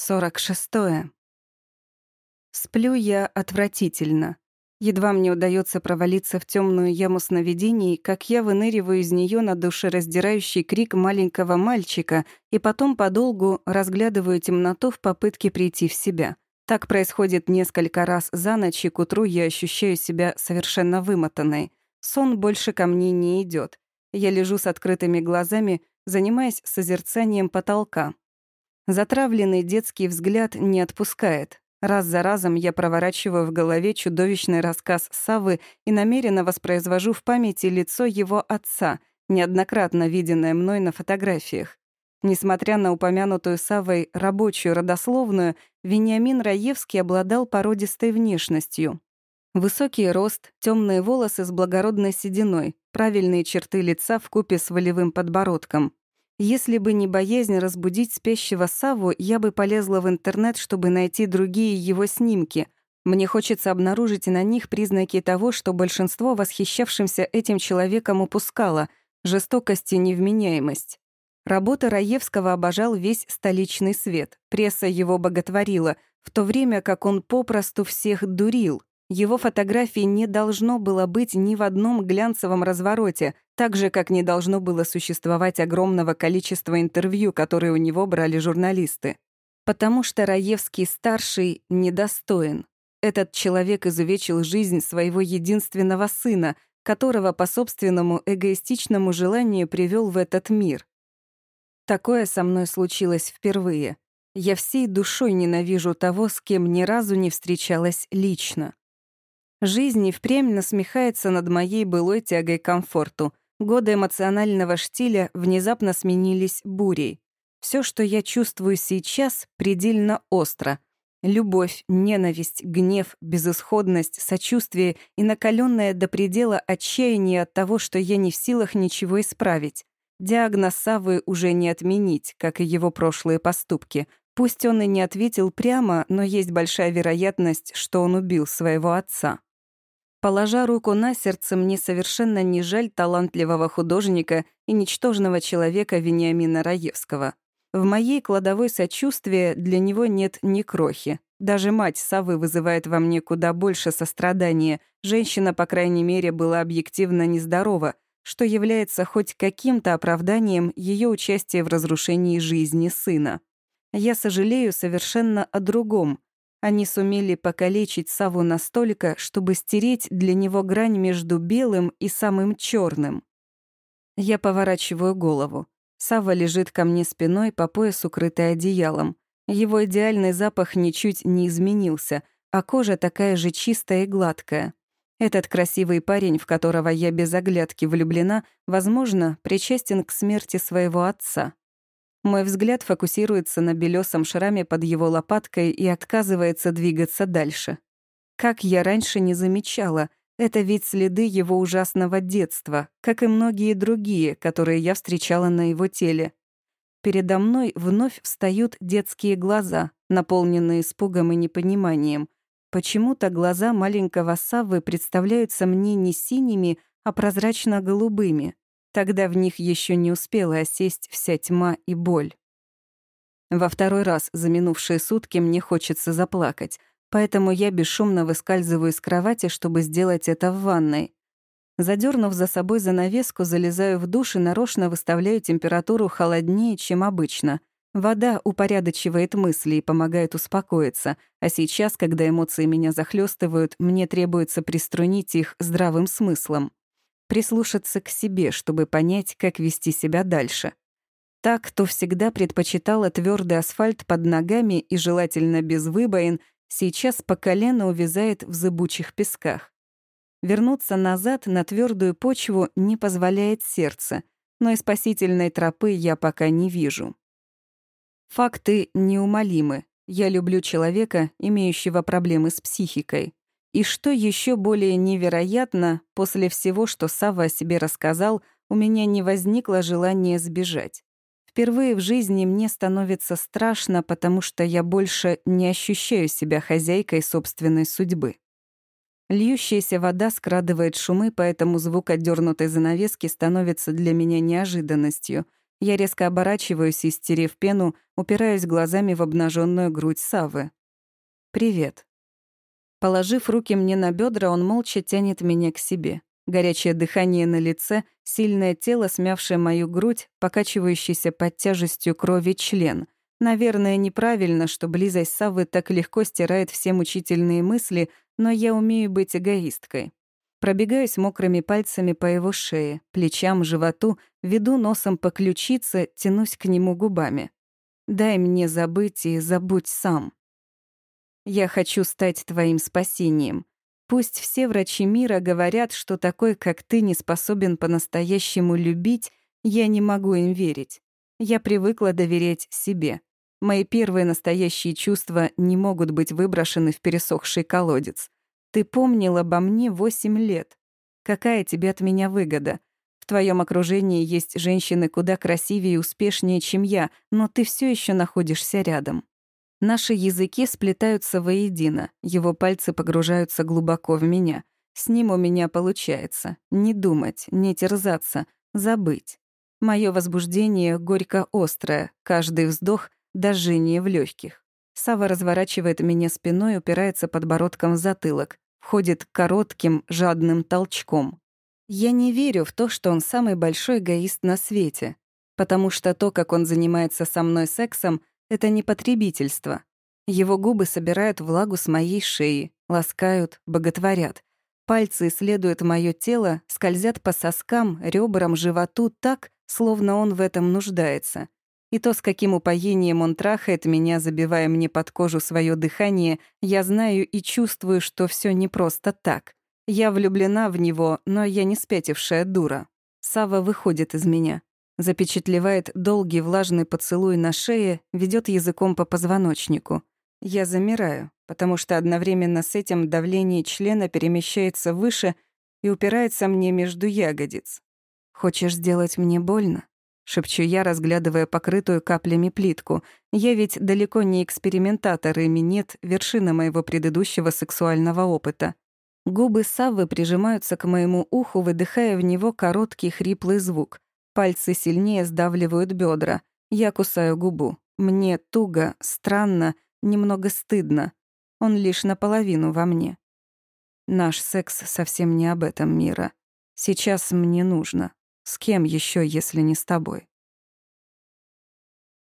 46. Сплю я отвратительно. Едва мне удается провалиться в темную яму сновидений, как я выныриваю из нее на душераздирающий крик маленького мальчика и потом подолгу разглядываю темноту в попытке прийти в себя. Так происходит несколько раз за ночь, и к утру я ощущаю себя совершенно вымотанной. Сон больше ко мне не идет. Я лежу с открытыми глазами, занимаясь созерцанием потолка, Затравленный детский взгляд не отпускает. Раз за разом я проворачиваю в голове чудовищный рассказ Савы и намеренно воспроизвожу в памяти лицо его отца, неоднократно виденное мной на фотографиях. Несмотря на упомянутую Савой рабочую родословную, Вениамин Раевский обладал породистой внешностью. Высокий рост, темные волосы с благородной сединой, правильные черты лица в купе с волевым подбородком. Если бы не боязнь разбудить спящего Саву, я бы полезла в интернет, чтобы найти другие его снимки. Мне хочется обнаружить на них признаки того, что большинство восхищавшимся этим человеком упускало — жестокость и невменяемость. Работа Раевского обожал весь столичный свет, пресса его боготворила, в то время как он попросту всех дурил. Его фотографии не должно было быть ни в одном глянцевом развороте, так же, как не должно было существовать огромного количества интервью, которые у него брали журналисты. Потому что Раевский-старший недостоин. Этот человек изувечил жизнь своего единственного сына, которого по собственному эгоистичному желанию привел в этот мир. Такое со мной случилось впервые. Я всей душой ненавижу того, с кем ни разу не встречалась лично. Жизнь и впрямь насмехается над моей былой тягой к комфорту. Годы эмоционального штиля внезапно сменились бурей. Все, что я чувствую сейчас, предельно остро. Любовь, ненависть, гнев, безысходность, сочувствие и накаленное до предела отчаяние от того, что я не в силах ничего исправить. Диагноз Савы уже не отменить, как и его прошлые поступки. Пусть он и не ответил прямо, но есть большая вероятность, что он убил своего отца. Положа руку на сердце, мне совершенно не жаль талантливого художника и ничтожного человека Вениамина Раевского. В моей кладовой сочувствия для него нет ни крохи. Даже мать Савы вызывает во мне куда больше сострадания. Женщина, по крайней мере, была объективно нездорова, что является хоть каким-то оправданием ее участия в разрушении жизни сына. Я сожалею совершенно о другом — они сумели покалечить Саву настолько, чтобы стереть для него грань между белым и самым черным. Я поворачиваю голову. Сава лежит ко мне спиной по пояс, укрытый одеялом. Его идеальный запах ничуть не изменился, а кожа такая же чистая и гладкая. Этот красивый парень, в которого я без оглядки влюблена, возможно, причастен к смерти своего отца. Мой взгляд фокусируется на белесом шраме под его лопаткой и отказывается двигаться дальше. Как я раньше не замечала, это ведь следы его ужасного детства, как и многие другие, которые я встречала на его теле. Передо мной вновь встают детские глаза, наполненные испугом и непониманием. Почему-то глаза маленького Саввы представляются мне не синими, а прозрачно-голубыми. Тогда в них еще не успела осесть вся тьма и боль. Во второй раз за минувшие сутки мне хочется заплакать, поэтому я бесшумно выскальзываю из кровати, чтобы сделать это в ванной. Задернув за собой занавеску, залезаю в душ и нарочно выставляю температуру холоднее, чем обычно. Вода упорядочивает мысли и помогает успокоиться, а сейчас, когда эмоции меня захлестывают, мне требуется приструнить их здравым смыслом прислушаться к себе, чтобы понять, как вести себя дальше. Так, кто всегда предпочитала твердый асфальт под ногами и желательно без выбоин, сейчас по колено увязает в зыбучих песках. Вернуться назад на твердую почву не позволяет сердце, но и спасительной тропы я пока не вижу. Факты неумолимы. Я люблю человека, имеющего проблемы с психикой. И что еще более невероятно, после всего, что Сава о себе рассказал, у меня не возникло желания сбежать. Впервые в жизни мне становится страшно, потому что я больше не ощущаю себя хозяйкой собственной судьбы. Льющаяся вода скрадывает шумы, поэтому звук отдернутой занавески становится для меня неожиданностью. Я резко оборачиваюсь и, стерев пену, упираюсь глазами в обнаженную грудь Савы. «Привет». Положив руки мне на бедра, он молча тянет меня к себе. Горячее дыхание на лице, сильное тело, смявшее мою грудь, покачивающийся под тяжестью крови член. Наверное, неправильно, что близость Савы так легко стирает все мучительные мысли, но я умею быть эгоисткой. Пробегаюсь мокрыми пальцами по его шее, плечам, животу, веду носом по ключице, тянусь к нему губами. «Дай мне забыть и забудь сам». Я хочу стать твоим спасением. Пусть все врачи мира говорят, что такой, как ты, не способен по-настоящему любить, я не могу им верить. Я привыкла доверять себе. Мои первые настоящие чувства не могут быть выброшены в пересохший колодец. Ты помнил обо мне восемь лет. Какая тебе от меня выгода? В твоем окружении есть женщины куда красивее и успешнее, чем я, но ты все еще находишься рядом. Наши языки сплетаются воедино, его пальцы погружаются глубоко в меня. С ним у меня получается. Не думать, не терзаться, забыть. Мое возбуждение горько-острое, каждый вздох — дожжение в легких. Сава разворачивает меня спиной, упирается подбородком в затылок, входит коротким, жадным толчком. Я не верю в то, что он самый большой эгоист на свете, потому что то, как он занимается со мной сексом, это не потребительство. Его губы собирают влагу с моей шеи, ласкают, боготворят. Пальцы исследуют мое тело, скользят по соскам, ребрам, животу так, словно он в этом нуждается. И то, с каким упоением он трахает меня, забивая мне под кожу свое дыхание, я знаю и чувствую, что все не просто так. Я влюблена в него, но я не спятившая дура. Сава выходит из меня. Запечатлевает долгий влажный поцелуй на шее, ведет языком по позвоночнику. Я замираю, потому что одновременно с этим давление члена перемещается выше и упирается мне между ягодиц. «Хочешь сделать мне больно?» шепчу я, разглядывая покрытую каплями плитку. Я ведь далеко не экспериментатор, и минет — вершина моего предыдущего сексуального опыта. Губы Саввы прижимаются к моему уху, выдыхая в него короткий хриплый звук. Пальцы сильнее сдавливают бедра. Я кусаю губу. Мне туго, странно, немного стыдно. Он лишь наполовину во мне. Наш секс совсем не об этом мира. Сейчас мне нужно. С кем еще, если не с тобой?